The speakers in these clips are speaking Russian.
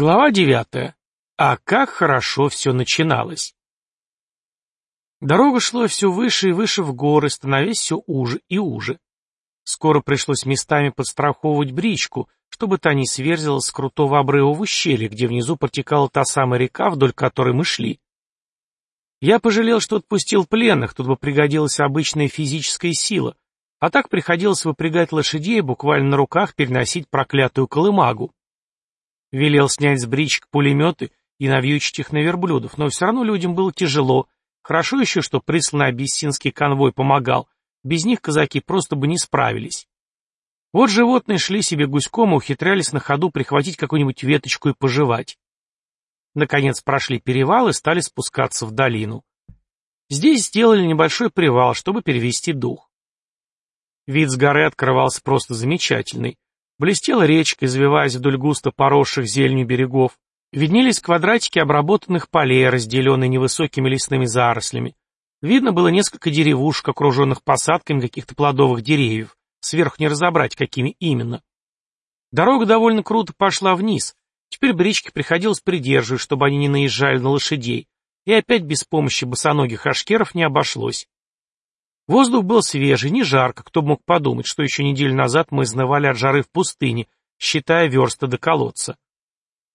Глава девятая. А как хорошо все начиналось. Дорога шла все выше и выше в горы, становясь все уже и уже. Скоро пришлось местами подстраховывать бричку, чтобы та не сверзилась с крутого обрыва в ущелье, где внизу протекала та самая река, вдоль которой мы шли. Я пожалел, что отпустил пленных, тут бы пригодилась обычная физическая сила, а так приходилось выпрягать лошадей буквально на руках переносить проклятую колымагу. Велел снять с бричек пулеметы и навьючить их на верблюдов, но все равно людям было тяжело. Хорошо еще, что присланный абиссинский конвой помогал. Без них казаки просто бы не справились. Вот животные шли себе гуськом и ухитрялись на ходу прихватить какую-нибудь веточку и пожевать. Наконец прошли перевал и стали спускаться в долину. Здесь сделали небольшой привал, чтобы перевести дух. Вид с горы открывался просто замечательный. Блестела речка, извиваясь вдоль густо поросших зеленью берегов. Виднелись квадратики обработанных полей, разделенные невысокими лесными зарослями. Видно было несколько деревушек, окруженных посадками каких-то плодовых деревьев. Сверху не разобрать, какими именно. Дорога довольно круто пошла вниз. Теперь бричке приходилось придерживать, чтобы они не наезжали на лошадей. И опять без помощи босоногих ашкеров не обошлось. Воздух был свежий, не жарко, кто мог подумать, что еще неделю назад мы изнывали от жары в пустыне, считая версты до колодца.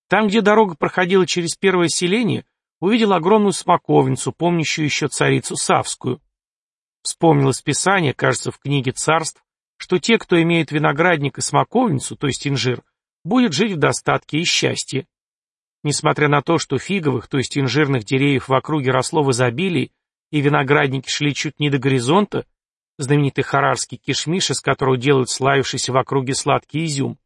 Там, где дорога проходила через первое селение, увидел огромную смоковницу, помнящую еще царицу Савскую. Вспомнилось Писание, кажется, в книге царств, что те, кто имеет виноградник и смоковницу, то есть инжир, будет жить в достатке и счастье. Несмотря на то, что фиговых, то есть инжирных деревьев в округе росло в изобилии, и виноградники шли чуть не до горизонта, знаменитый харарский кишмиш, из которого делают славившийся в округе сладкий изюм,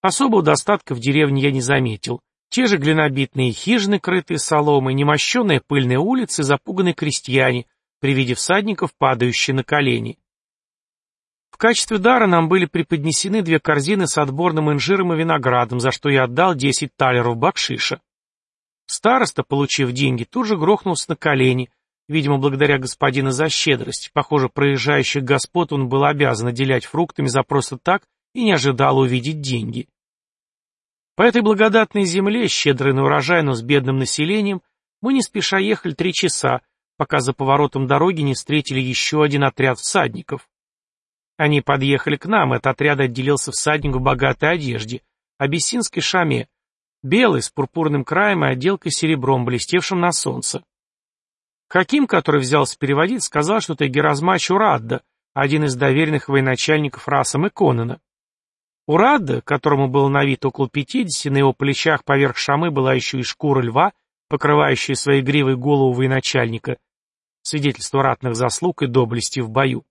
особого достатка в деревне я не заметил. Те же глинобитные хижины, крытые соломой, немощенные пыльные улицы, запуганные крестьяне, при виде всадников, падающие на колени. В качестве дара нам были преподнесены две корзины с отборным инжиром и виноградом, за что я отдал десять талеров бакшиша. Староста, получив деньги, тут же грохнулся на колени, Видимо, благодаря господину за щедрость. Похоже, проезжающих господ он был обязан отделять фруктами за просто так и не ожидал увидеть деньги. По этой благодатной земле, щедрой на урожай, но с бедным населением, мы не спеша ехали три часа, пока за поворотом дороги не встретили еще один отряд всадников. Они подъехали к нам, этот отряд отделился всадник в богатой одежде, абиссинской шаме, белый, с пурпурным краем и отделкой серебром, блестевшим на солнце. Хаким, который взялся переводить, сказал, что это Геразмач Урадда, один из доверенных военачальников Расам и. Урадда, которому было на вид около пятидесяти, на его плечах поверх шамы была еще и шкура льва, покрывающая своей гривой голову военачальника, свидетельство ратных заслуг и доблести в бою.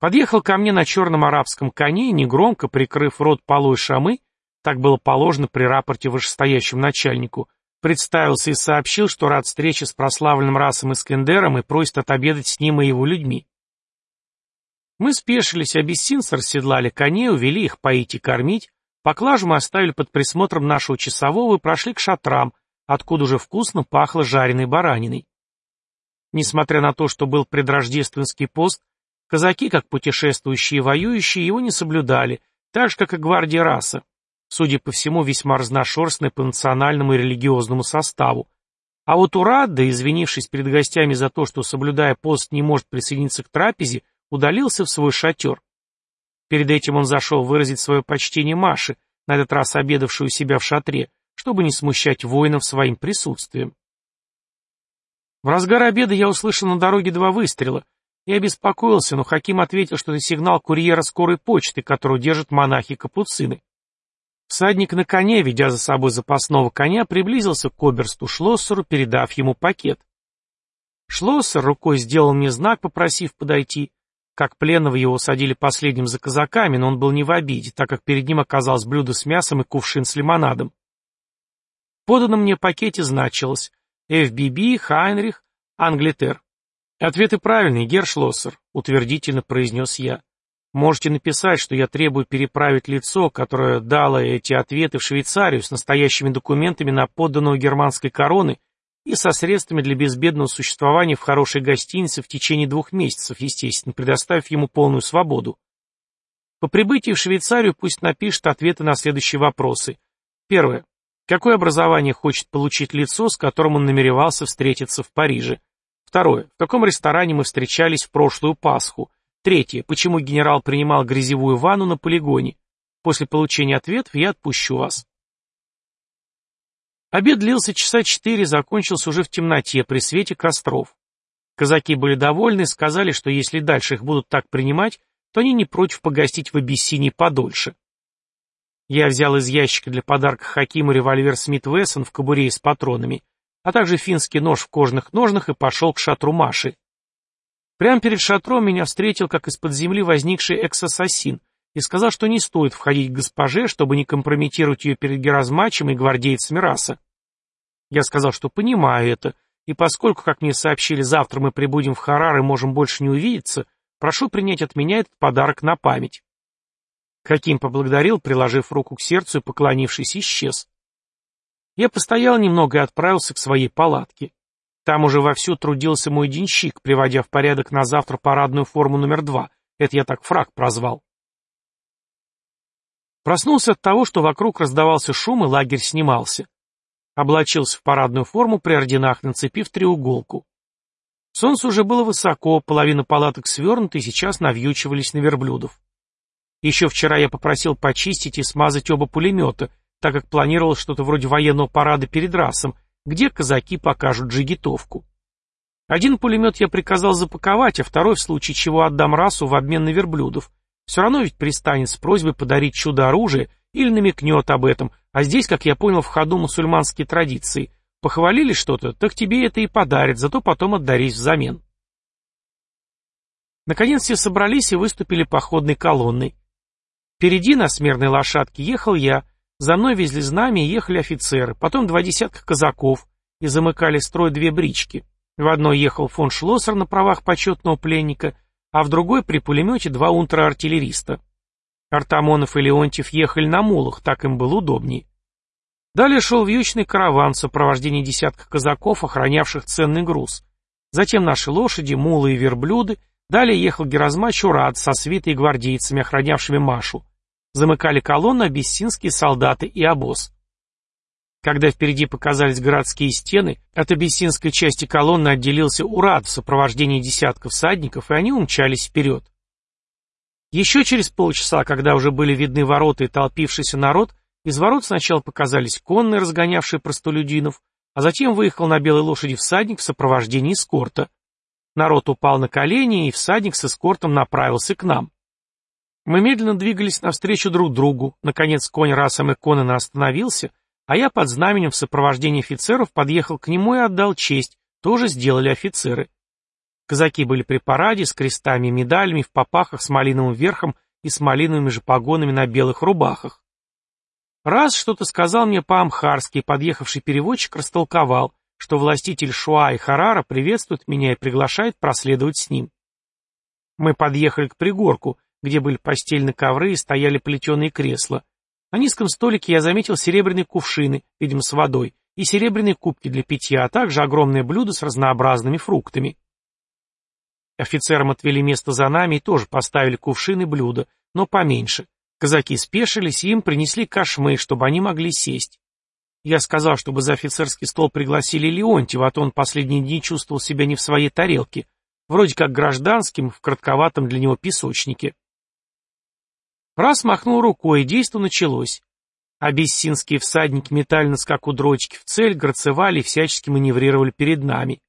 Подъехал ко мне на черном арабском коне, негромко прикрыв рот полой шамы, так было положено при рапорте вышестоящему начальнику, Представился и сообщил, что рад встрече с прославленным расом Искендером и просит отобедать с ним и его людьми. Мы спешились, абиссинцы расседлали коней, увели их поить и кормить, поклажу мы оставили под присмотром нашего часового и прошли к шатрам, откуда уже вкусно пахло жареной бараниной. Несмотря на то, что был предрождественский пост, казаки, как путешествующие и воюющие, его не соблюдали, так же, как и гвардия раса судя по всему, весьма разношерстной по национальному и религиозному составу. А вот Урадда, извинившись перед гостями за то, что, соблюдая пост, не может присоединиться к трапезе, удалился в свой шатер. Перед этим он зашел выразить свое почтение Маше, на этот раз обедавшую у себя в шатре, чтобы не смущать воинов своим присутствием. В разгар обеда я услышал на дороге два выстрела. Я обеспокоился, но Хаким ответил, что это сигнал курьера скорой почты, которую держат монахи-капуцины. Всадник на коне, ведя за собой запасного коня, приблизился к оберсту Шлоссеру, передав ему пакет. Шлоссер рукой сделал мне знак, попросив подойти. Как пленного его садили последним за казаками, но он был не в обиде, так как перед ним оказалось блюдо с мясом и кувшин с лимонадом. В поданном мне пакете значилось «ФББ, Хайнрих, Англитер». «Ответы правильные, Гершлоссер», — утвердительно произнес я. Можете написать, что я требую переправить лицо, которое дало эти ответы в Швейцарию с настоящими документами на подданного германской короны и со средствами для безбедного существования в хорошей гостинице в течение двух месяцев, естественно, предоставив ему полную свободу. По прибытии в Швейцарию пусть напишет ответы на следующие вопросы. Первое. Какое образование хочет получить лицо, с которым он намеревался встретиться в Париже? Второе. В каком ресторане мы встречались в прошлую Пасху? Третье. Почему генерал принимал грязевую ванну на полигоне? После получения ответов я отпущу вас. Обед длился часа четыре, закончился уже в темноте, при свете костров. Казаки были довольны, сказали, что если дальше их будут так принимать, то они не против погостить в Абиссинии подольше. Я взял из ящика для подарка Хакиму револьвер Смит Вессон в кобуре с патронами, а также финский нож в кожных ножнах и пошел к шатру Маши. Прямо перед шатром меня встретил, как из-под земли возникший экс-ассасин, и сказал, что не стоит входить к госпоже, чтобы не компрометировать ее перед Геразмачем и гвардейцами раса. Я сказал, что понимаю это, и поскольку, как мне сообщили, завтра мы прибудем в Харар и можем больше не увидеться, прошу принять от меня этот подарок на память. Каким поблагодарил, приложив руку к сердцу и поклонившись, исчез. Я постоял немного и отправился к своей палатке. Там уже вовсю трудился мой денщик, приводя в порядок на завтра парадную форму номер два. Это я так фраг прозвал. Проснулся от того, что вокруг раздавался шум и лагерь снимался. Облачился в парадную форму при орденах, нацепив треуголку. Солнце уже было высоко, половина палаток свернута и сейчас навьючивались на верблюдов. Еще вчера я попросил почистить и смазать оба пулемета, так как планировал что-то вроде военного парада перед расом, где казаки покажут джигитовку. Один пулемет я приказал запаковать, а второй, в случае чего, отдам расу в обмен на верблюдов. Все равно ведь пристанет с просьбой подарить чудо-оружие или намекнет об этом, а здесь, как я понял, в ходу мусульманские традиции. Похвалили что-то, так тебе это и подарят, зато потом отдарись взамен. Наконец все собрались и выступили походной колонной. Впереди на смерной лошадке ехал я, за мной везли знамя и ехали офицеры, потом два десятка казаков, и замыкали строй две брички. В одной ехал фон Шлоссер на правах почетного пленника, а в другой при пулемете два унтера-артиллериста. Артамонов и Леонтьев ехали на мулах, так им было удобнее. Далее шел вьючный караван в сопровождении десятка казаков, охранявших ценный груз. Затем наши лошади, мулы и верблюды. Далее ехал Геразмач Урад со свитой гвардейцами, охранявшими Машу. Замыкали колонну абиссинские солдаты и обоз. Когда впереди показались городские стены, от абиссинской части колонны отделился Урад в сопровождении десятков всадников, и они умчались вперед. Еще через полчаса, когда уже были видны ворота и толпившийся народ, из ворот сначала показались конные, разгонявшие простолюдинов, а затем выехал на белой лошади всадник в сопровождении эскорта. Народ упал на колени, и всадник с эскортом направился к нам. Мы медленно двигались навстречу друг другу. Наконец конь Расам и Конана остановился, а я под знаменем в сопровождении офицеров подъехал к нему и отдал честь, тоже сделали офицеры. Казаки были при параде с крестами и медалями в попахах с малиновым верхом и с малиновыми же погонами на белых рубахах. Раз что-то сказал мне по-амхарски, подъехавший переводчик растолковал, что властитель Шуа и Харара приветствует меня и приглашает проследовать с ним. Мы подъехали к пригорку, где были постельные ковры и стояли плетеные кресла. На низком столике я заметил серебряные кувшины, видимо, с водой, и серебряные кубки для питья, а также огромное блюдо с разнообразными фруктами. Офицерам отвели место за нами и тоже поставили кувшины и блюда, но поменьше. Казаки спешились, и им принесли кошмы, чтобы они могли сесть. Я сказал, чтобы за офицерский стол пригласили Леонтьева, а то он последние дни чувствовал себя не в своей тарелке, вроде как гражданским в кратковатом для него песочнике. Раз махнул рукой, и действо началось. Абиссинские всадники метали на скаку дрочки в цель, грацевали и всячески маневрировали перед нами.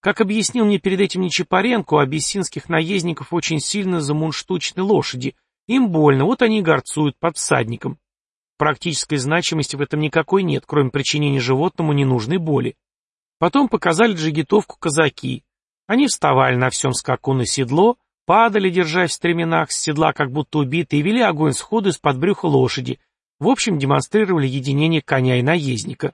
Как объяснил мне перед этим Нечапаренко, у абиссинских наездников очень сильно замунштучены лошади. Им больно, вот они и горцуют под всадником. Практической значимости в этом никакой нет, кроме причинения животному ненужной боли. Потом показали джигитовку казаки. Они вставали на всем скаку на седло, Падали, держась в стременах, с седла как будто убитые, и вели огонь сходу из-под брюха лошади. В общем, демонстрировали единение коня и наездника.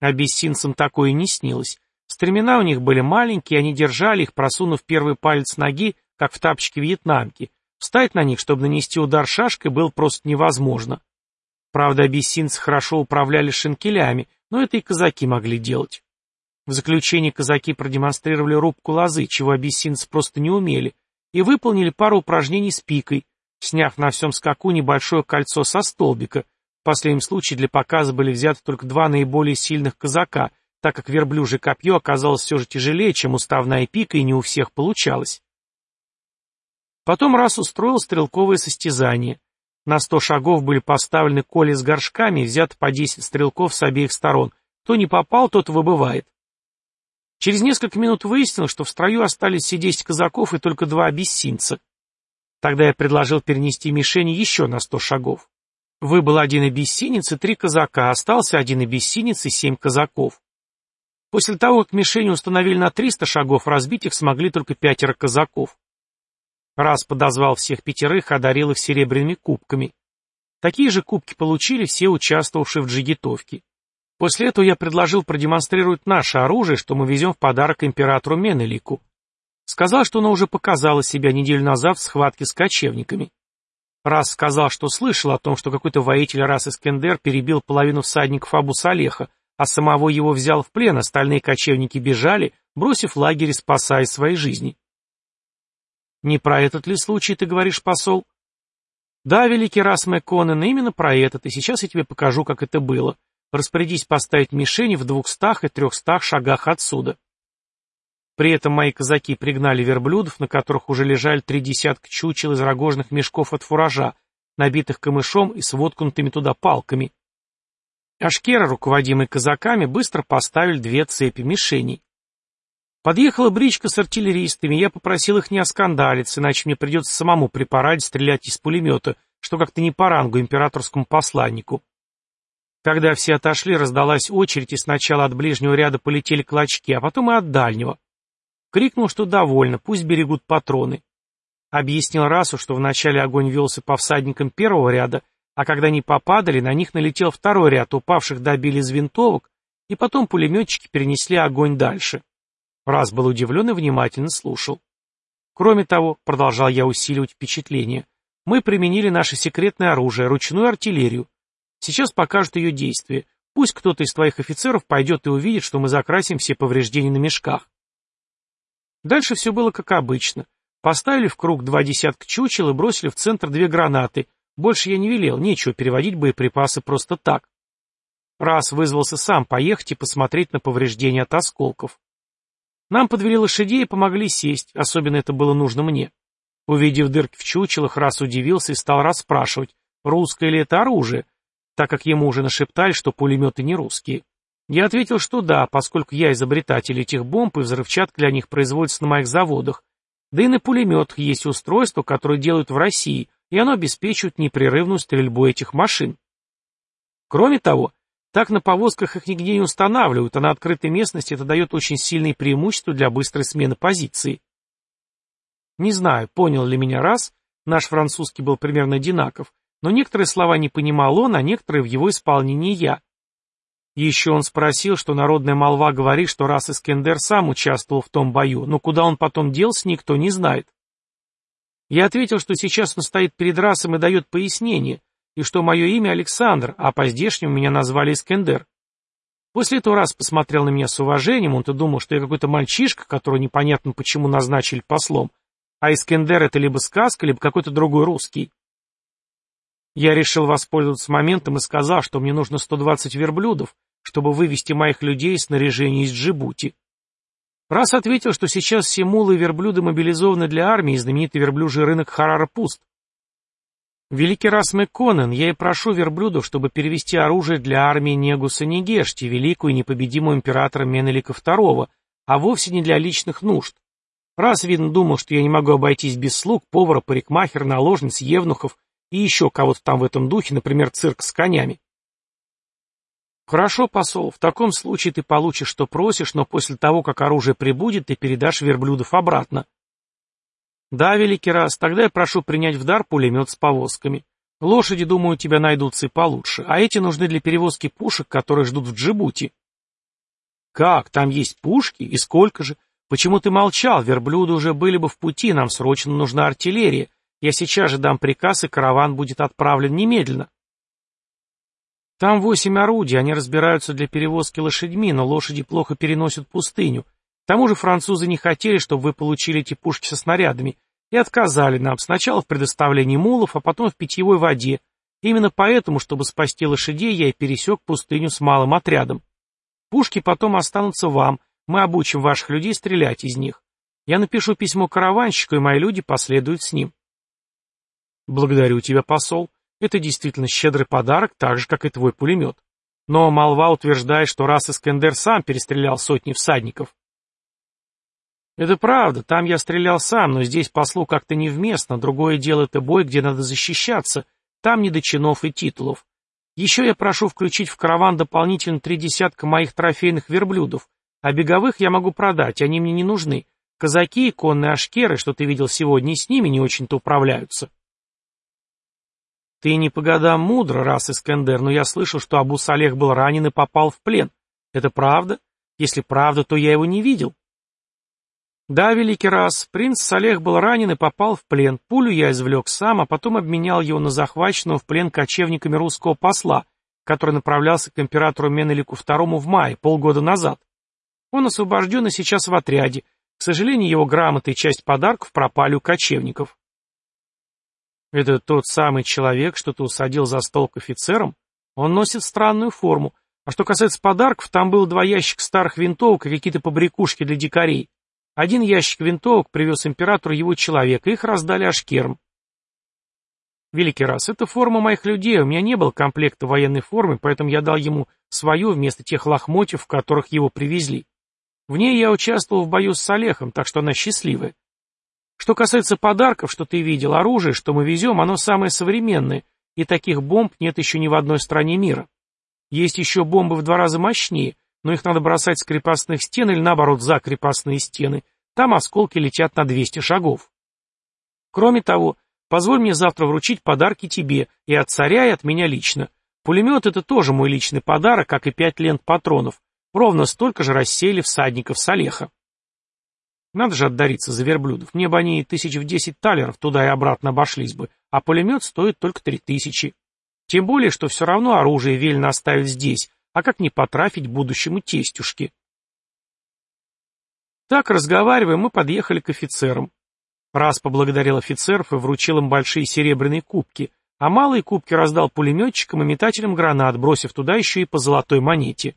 Абиссинцам такое не снилось. Стремена у них были маленькие, они держали их, просунув первый палец ноги, как в тапочке вьетнамки. Встать на них, чтобы нанести удар шашкой, было просто невозможно. Правда, абиссинцы хорошо управляли шинкелями, но это и казаки могли делать. В заключение казаки продемонстрировали рубку лозы, чего абиссинцы просто не умели, и выполнили пару упражнений с пикой, сняв на всем скаку небольшое кольцо со столбика, В последнем случае для показа были взяты только два наиболее сильных казака, так как верблюжье копье оказалось все же тяжелее, чем уставная пика, и не у всех получалось. Потом раз устроил стрелковое состязание. На сто шагов были поставлены коли с горшками взято по десять стрелков с обеих сторон. Кто не попал, тот выбывает. Через несколько минут выяснилось, что в строю остались все десять казаков и только два абиссинца. Тогда я предложил перенести мишени еще на сто шагов. Выбыл один абиссинец и три казака, остался один абиссинец и семь казаков. После того, как мишени установили на 300 шагов, разбить их смогли только пятеро казаков. Раз подозвал всех пятерых, одарил их серебряными кубками. Такие же кубки получили все участвовавшие в джигитовке. После этого я предложил продемонстрировать наше оружие, что мы везем в подарок императору Менелику. Сказал, что оно уже показало себя неделю назад в схватке с кочевниками. Раз сказал, что слышал о том, что какой-то воитель Рас Искендер перебил половину всадников Абу Салеха, а самого его взял в плен, остальные кочевники бежали, бросив лагерь и спасая свои жизни. Не про этот ли случай ты говоришь, посол? Да, великий Рас Мэконен, именно про этот, и сейчас я тебе покажу, как это было. Распорядись поставить мишени в двухстах и трехстах шагах отсюда. При этом мои казаки пригнали верблюдов, на которых уже лежали три десятка чучел из рогожных мешков от фуража, набитых камышом и с туда палками. Ашкеры, руководимые казаками, быстро поставили две цепи мишеней. Подъехала бричка с артиллеристами, я попросил их не оскандалиться, иначе мне придется самому при параде стрелять из пулемета, что как-то не по рангу императорскому посланнику. Когда все отошли, раздалась очередь, и сначала от ближнего ряда полетели клочки, а потом и от дальнего. Крикнул, что довольно, пусть берегут патроны. Объяснил расу, что вначале огонь велся по всадникам первого ряда, а когда они попадали, на них налетел второй ряд, упавших добили из винтовок, и потом пулеметчики перенесли огонь дальше. Раз был удивлен и внимательно слушал. Кроме того, продолжал я усиливать впечатление, мы применили наше секретное оружие, ручную артиллерию. Сейчас покажут ее действие. Пусть кто-то из твоих офицеров пойдет и увидит, что мы закрасим все повреждения на мешках. Дальше все было как обычно. Поставили в круг два десятка чучел и бросили в центр две гранаты. Больше я не велел, нечего переводить боеприпасы просто так. Раз вызвался сам поехать и посмотреть на повреждения от осколков. Нам подвели лошадей и помогли сесть, особенно это было нужно мне. Увидев дырки в чучелах, раз удивился и стал расспрашивать, русское ли это оружие, так как ему уже нашептали, что пулеметы не русские. Я ответил, что да, поскольку я изобретатель этих бомб, и взрывчатка для них производится на моих заводах. Да и на пулеметах есть устройство, которое делают в России, и оно обеспечивает непрерывную стрельбу этих машин. Кроме того, так на повозках их нигде не устанавливают, а на открытой местности это дает очень сильные преимущества для быстрой смены позиции. Не знаю, понял ли меня раз, наш французский был примерно одинаков, но некоторые слова не понимал он, а некоторые в его исполнении я. Еще он спросил, что народная молва говорит, что раз Искендер сам участвовал в том бою, но куда он потом делся, никто не знает. Я ответил, что сейчас он стоит перед расом и дает пояснение, и что мое имя Александр, а по-здешнему меня назвали Искендер. После этого раз посмотрел на меня с уважением, он-то думал, что я какой-то мальчишка, которого непонятно почему назначили послом, а Искендер это либо сказка, либо какой-то другой русский. Я решил воспользоваться моментом и сказал, что мне нужно 120 верблюдов, чтобы вывести моих людей и снаряжение из Джибути. Раз ответил, что сейчас все мулы и верблюды мобилизованы для армии, и знаменитый верблюжий рынок Харара пуст. Великий раз Мэкконен, я и прошу верблюдов, чтобы перевести оружие для армии Негуса Негешти, великую и непобедимую императора Менелика II, а вовсе не для личных нужд. Раз, видно, думал, что я не могу обойтись без слуг, повара, парикмахера, наложниц, евнухов и еще кого-то там в этом духе, например, цирк с конями. Хорошо, посол, в таком случае ты получишь, что просишь, но после того, как оружие прибудет, ты передашь верблюдов обратно. Да, великий раз, тогда я прошу принять в дар пулемет с повозками. Лошади, думаю, у тебя найдутся и получше, а эти нужны для перевозки пушек, которые ждут в Джибути. Как, там есть пушки? И сколько же? Почему ты молчал? Верблюды уже были бы в пути, нам срочно нужна артиллерия. Я сейчас же дам приказ, и караван будет отправлен немедленно. Там восемь орудий, они разбираются для перевозки лошадьми, но лошади плохо переносят пустыню. К тому же французы не хотели, чтобы вы получили эти пушки со снарядами, и отказали нам сначала в предоставлении мулов, а потом в питьевой воде, Именно поэтому, чтобы спасти лошадей, я и пересек пустыню с малым отрядом. Пушки потом останутся вам, мы обучим ваших людей стрелять из них. Я напишу письмо караванщику, и мои люди последуют с ним. Благодарю тебя, посол. Это действительно щедрый подарок, так же, как и твой пулемет. Но молва утверждает, что раз Искендер сам перестрелял сотни всадников. Это правда, там я стрелял сам, но здесь послу как-то невместно, другое дело это бой, где надо защищаться, там не до чинов и титулов. Еще я прошу включить в караван дополнительно три десятка моих трофейных верблюдов, а беговых я могу продать, они мне не нужны. Казаки и конные ашкеры, что ты видел сегодня, с ними не очень-то управляются. Ты не по годам мудро, раз Искендер, но я слышал, что Абу Салех был ранен и попал в плен. Это правда? Если правда, то я его не видел. Да, великий раз, принц Салех был ранен и попал в плен. Пулю я извлек сам, а потом обменял его на захваченного в плен кочевниками русского посла, который направлялся к императору Менелику II в мае, полгода назад. Он освобожден и сейчас в отряде. К сожалению, его грамоты и часть подарков пропали у кочевников. Это тот самый человек, что ты усадил за стол к офицерам? Он носит странную форму. А что касается подарков, там было два ящика старых винтовок и какие-то побрякушки для дикарей. Один ящик винтовок привез императору его человек, их раздали ашкерам. Великий раз, это форма моих людей, у меня не было комплекта военной формы, поэтому я дал ему свою вместо тех лохмотьев, в которых его привезли. В ней я участвовал в бою с Салехом, так что она счастливая. Что касается подарков, что ты видел, оружие, что мы везем, оно самое современное, и таких бомб нет еще ни в одной стране мира. Есть еще бомбы в два раза мощнее, но их надо бросать с крепостных стен или наоборот за крепостные стены. Там осколки летят на 200 шагов. Кроме того, позволь мне завтра вручить подарки тебе, и от царя, и от меня лично. Пулемет — это тоже мой личный подарок, как и пять лент патронов, Ровно столько же рассеяли всадников с Олеха. Надо же отдариться за верблюдов. Мне бы они тысяч в десять талеров туда и обратно обошлись бы, а пулемет стоит только три тысячи. Тем более, что все равно оружие велено оставить здесь, а как не потрафить будущему тестюшке. Так, разговаривая, мы подъехали к офицерам. Раз поблагодарил офицеров и вручил им большие серебряные кубки, а малые кубки раздал пулеметчикам и метателям гранат, бросив туда еще и по золотой монете.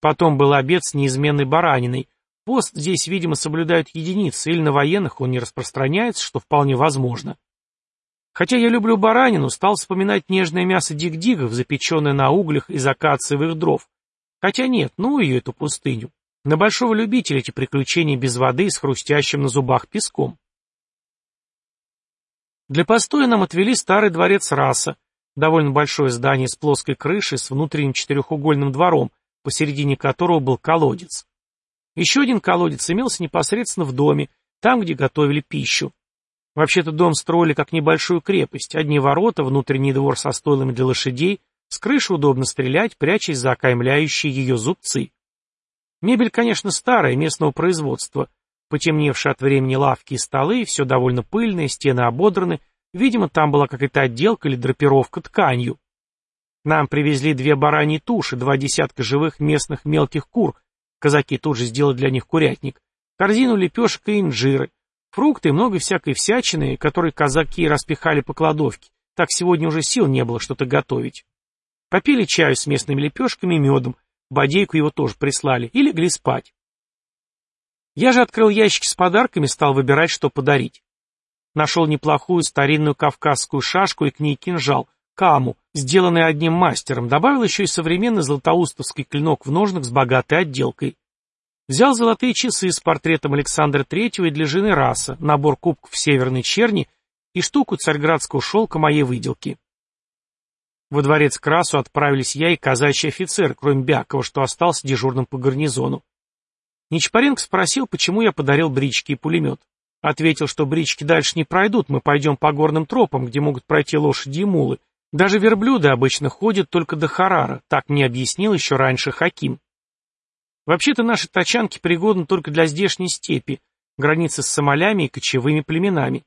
Потом был обед с неизменной бараниной. Пост здесь, видимо, соблюдают единицы, или на военных он не распространяется, что вполне возможно. Хотя я люблю баранину, стал вспоминать нежное мясо дик-дигов, запеченное на углях из акациевых дров. Хотя нет, ну ее эту пустыню. На большого любителя эти приключения без воды с хрустящим на зубах песком. Для постоя нам отвели старый дворец раса, довольно большое здание с плоской крышей, с внутренним четырехугольным двором, посередине которого был колодец. Еще один колодец имелся непосредственно в доме, там, где готовили пищу. Вообще-то дом строили как небольшую крепость, одни ворота, внутренний двор со стойлами для лошадей, с крыши удобно стрелять, прячась за окаймляющие ее зубцы. Мебель, конечно, старая, местного производства, потемневшие от времени лавки и столы, все довольно пыльные, стены ободраны, видимо, там была какая-то отделка или драпировка тканью. Нам привезли две бараньи туши, два десятка живых местных мелких кур. Казаки тут же сделали для них курятник. Корзину лепешек и инжиры. Фрукты и много всякой всячины, которые казаки распихали по кладовке. Так сегодня уже сил не было что-то готовить. Попили чаю с местными лепешками и медом. Бодейку его тоже прислали. И легли спать. Я же открыл ящики с подарками, стал выбирать, что подарить. Нашел неплохую старинную кавказскую шашку и к ней кинжал, каму, сделанный одним мастером, добавил еще и современный златоустовский клинок в ножнах с богатой отделкой. Взял золотые часы с портретом Александра Третьего и для жены раса, набор кубков северной черни и штуку царьградского шелка моей выделки. Во дворец Красу отправились я и казачий офицер, кроме Бякова, что остался дежурным по гарнизону. Нечапаренко спросил, почему я подарил брички и пулемет. Ответил, что брички дальше не пройдут, мы пойдем по горным тропам, где могут пройти лошади и мулы, даже верблюды обычно ходят только до Харара, так мне объяснил еще раньше Хаким. Вообще-то наши тачанки пригодны только для здешней степи, границы с Сомалями и кочевыми племенами.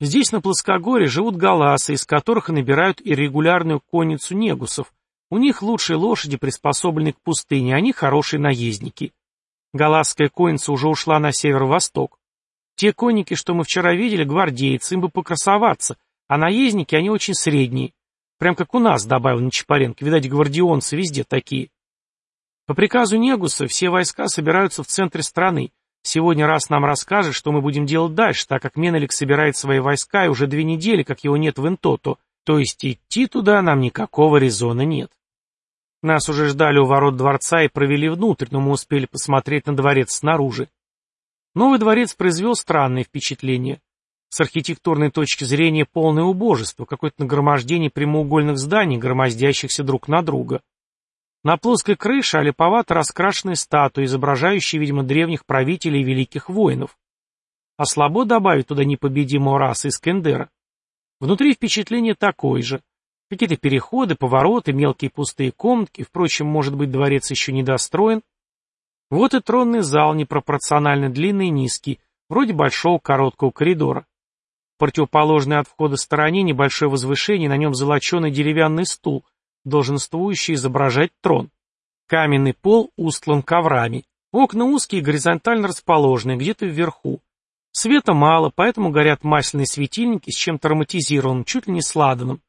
Здесь на плоскогоре живут галасы, из которых и набирают иррегулярную конницу негусов. У них лучшие лошади, приспособленные к пустыне, они хорошие наездники. Галасская конница уже ушла на северо-восток. Те конники, что мы вчера видели, гвардейцы, им бы покрасоваться, а наездники, они очень средние. Прям как у нас, добавил Нечапаренко, видать, гвардионцы везде такие. По приказу Негуса все войска собираются в центре страны. Сегодня раз нам расскажет, что мы будем делать дальше, так как Менелик собирает свои войска, и уже две недели, как его нет в Интото, то есть идти туда нам никакого резона нет. Нас уже ждали у ворот дворца и провели внутрь, но мы успели посмотреть на дворец снаружи. Новый дворец произвел странное впечатление. С архитектурной точки зрения полное убожество, какое-то нагромождение прямоугольных зданий, громоздящихся друг на друга. На плоской крыше олиповато раскрашенные статуи, изображающие, видимо, древних правителей и великих воинов. А слабо добавить туда непобедимого раса Искендера. Внутри впечатление такое же. Какие-то переходы, повороты, мелкие пустые комнатки, впрочем, может быть, дворец еще недостроен. Вот и тронный зал, непропорционально длинный и низкий, вроде большого короткого коридора. Противоположной от входа стороне небольшое возвышение, на нем золоченый деревянный стул, долженствующий изображать трон. Каменный пол устлан коврами. Окна узкие горизонтально расположенные, где-то вверху. Света мало, поэтому горят масляные светильники с чем-то ароматизированным, чуть ли не сладаным.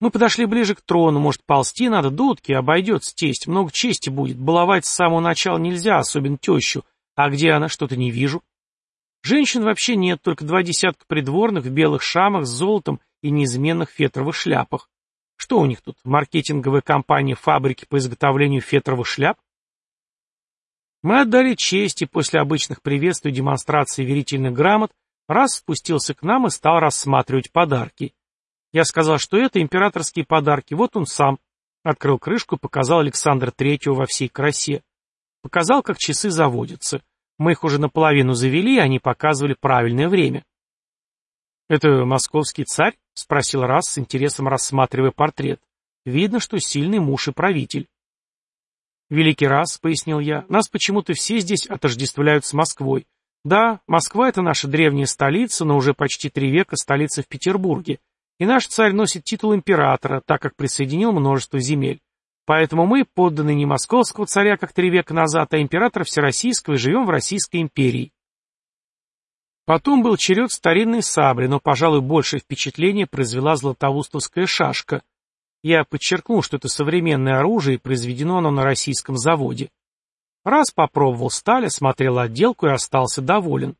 Мы подошли ближе к трону, может, ползти надо, дудки, обойдется тесть, много чести будет, баловать с самого начала нельзя, особенно тещу. А где она, что-то не вижу. Женщин вообще нет, только два десятка придворных в белых шамах с золотом и неизменных фетровых шляпах. Что у них тут, маркетинговая компания фабрики по изготовлению фетровых шляп? Мы отдали честь, и после обычных приветствий и демонстрации верительных грамот раз спустился к нам и стал рассматривать подарки. Я сказал, что это императорские подарки, вот он сам. Открыл крышку и показал Александра Третьего во всей красе. Показал, как часы заводятся. Мы их уже наполовину завели, и они показывали правильное время. «Это московский царь?» — спросил раз с интересом рассматривая портрет. «Видно, что сильный муж и правитель». «Великий раз», — пояснил я, — «нас почему-то все здесь отождествляют с Москвой. Да, Москва — это наша древняя столица, но уже почти три века столица в Петербурге. И наш царь носит титул императора, так как присоединил множество земель. Поэтому мы, подданные не московского царя, как три века назад, а императора Всероссийского, и живем в Российской империи. Потом был черед старинной сабли, но, пожалуй, большее впечатление произвела златоустовская шашка. Я подчеркнул, что это современное оружие, и произведено оно на российском заводе. Раз попробовал сталь, осмотрел отделку и остался доволен.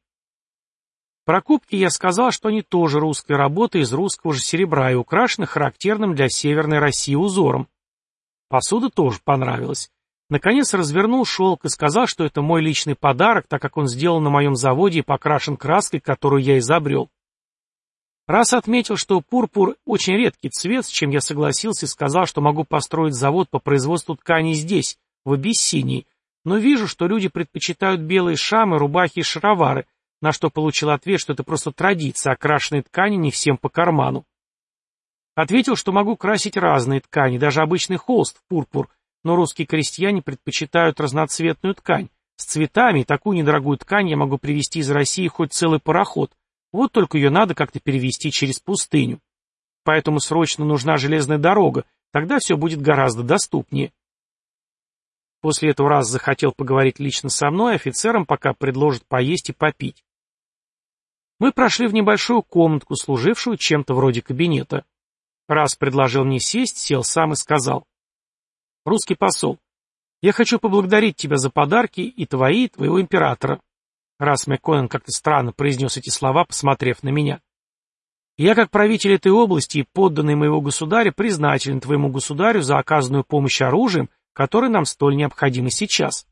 Про кубки я сказал, что они тоже русская работа из русского же серебра и украшены характерным для Северной России узором. Посуда тоже понравилась. Наконец развернул шелк и сказал, что это мой личный подарок, так как он сделан на моем заводе и покрашен краской, которую я изобрел. Раз отметил, что пурпур очень редкий цвет, с чем я согласился и сказал, что могу построить завод по производству тканей здесь, в Абиссинии, но вижу, что люди предпочитают белые шамы, рубахи и шаровары, на что получил ответ, что это просто традиция, окрашенные ткани не всем по карману. Ответил, что могу красить разные ткани, даже обычный холст в пурпур, но русские крестьяне предпочитают разноцветную ткань. С цветами такую недорогую ткань я могу привезти из России хоть целый пароход, вот только ее надо как-то перевезти через пустыню. Поэтому срочно нужна железная дорога, тогда все будет гораздо доступнее. После этого раз захотел поговорить лично со мной, офицерам пока предложат поесть и попить. Мы прошли в небольшую комнатку, служившую чем-то вроде кабинета. Раз предложил мне сесть, сел сам и сказал. «Русский посол, я хочу поблагодарить тебя за подарки и твои, и твоего императора». Раз Макконен как-то странно произнес эти слова, посмотрев на меня. «Я, как правитель этой области и подданный моего государя, признателен твоему государю за оказанную помощь оружием, которое нам столь необходимо сейчас.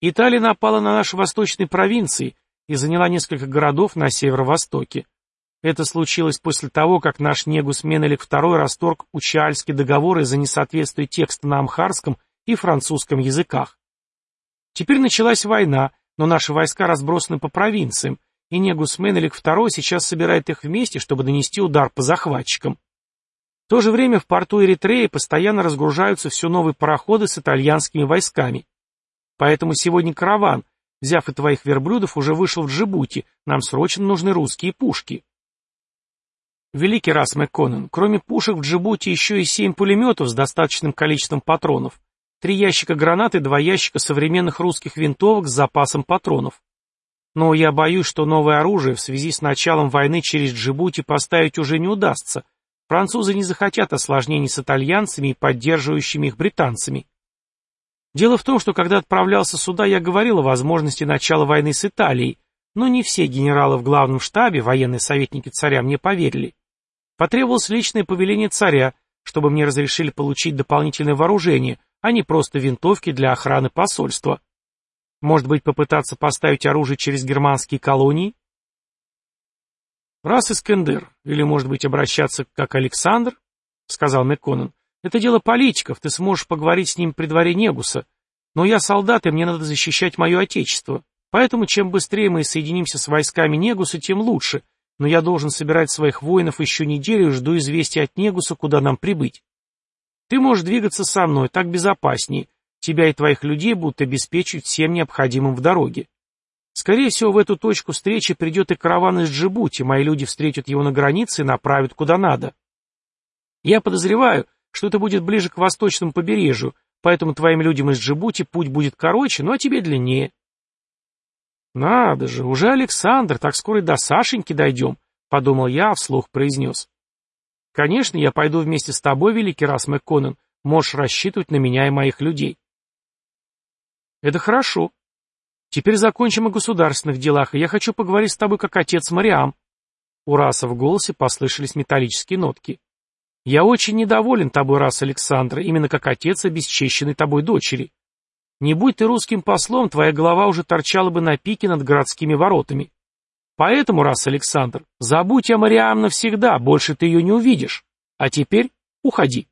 Италия напала на наши восточные провинции, и заняла несколько городов на северо-востоке. Это случилось после того, как наш Негус Менелик II расторг Учальский договор из-за несоответствия текста на амхарском и французском языках. Теперь началась война, но наши войска разбросаны по провинциям, и Негус Менелик II сейчас собирает их вместе, чтобы нанести удар по захватчикам. В то же время в порту Эритреи постоянно разгружаются все новые пароходы с итальянскими войсками. Поэтому сегодня караван, Взяв и твоих верблюдов, уже вышел в Джибути. Нам срочно нужны русские пушки. Великий раз МcКоннен, кроме пушек в Джибути еще и семь пулеметов с достаточным количеством патронов, три ящика гранат и два ящика современных русских винтовок с запасом патронов. Но я боюсь, что новое оружие в связи с началом войны через Джибути поставить уже не удастся, Французы не захотят осложнений с итальянцами и поддерживающими их британцами. Дело в том, что когда отправлялся сюда, я говорил о возможности начала войны с Италией, но не все генералы в главном штабе, военные советники царя, мне поверили. Потребовалось личное повеление царя, чтобы мне разрешили получить дополнительное вооружение, а не просто винтовки для охраны посольства. Может быть, попытаться поставить оружие через германские колонии? «Раз Искендер, или, может быть, обращаться как Александр?» — сказал Мекконен. «Это дело политиков, ты сможешь поговорить с ним при дворе Негуса. Но я солдат, и мне надо защищать мое отечество. Поэтому чем быстрее мы соединимся с войсками Негуса, тем лучше. Но я должен собирать своих воинов еще неделю и жду известия от Негуса, куда нам прибыть. Ты можешь двигаться со мной, так безопаснее. Тебя и твоих людей будут обеспечивать всем необходимым в дороге. Скорее всего, в эту точку встречи придет и караван из Джибути, мои люди встретят его на границе и направят куда надо. Я подозреваю, что это будет ближе к восточному побережью, поэтому твоим людям из Джибути путь будет короче, ну а тебе длиннее. Надо же, уже Александр, так скоро и до Сашеньки дойдем, подумал я, а вслух произнес. Конечно, я пойду вместе с тобой, великий раз МcКоннен, можешь рассчитывать на меня и моих людей. Это хорошо, Теперь закончим о государственных делах, и я хочу поговорить с тобой как отец Мариам. У Раса в голосе послышались металлические нотки. Я очень недоволен тобой, Рас Александр, именно как отец обесчещенной тобой дочери. Не будь ты русским послом, твоя голова уже торчала бы на пике над городскими воротами. Поэтому, Рас Александр, забудь о Мариам навсегда, больше ты ее не увидишь. А теперь уходи.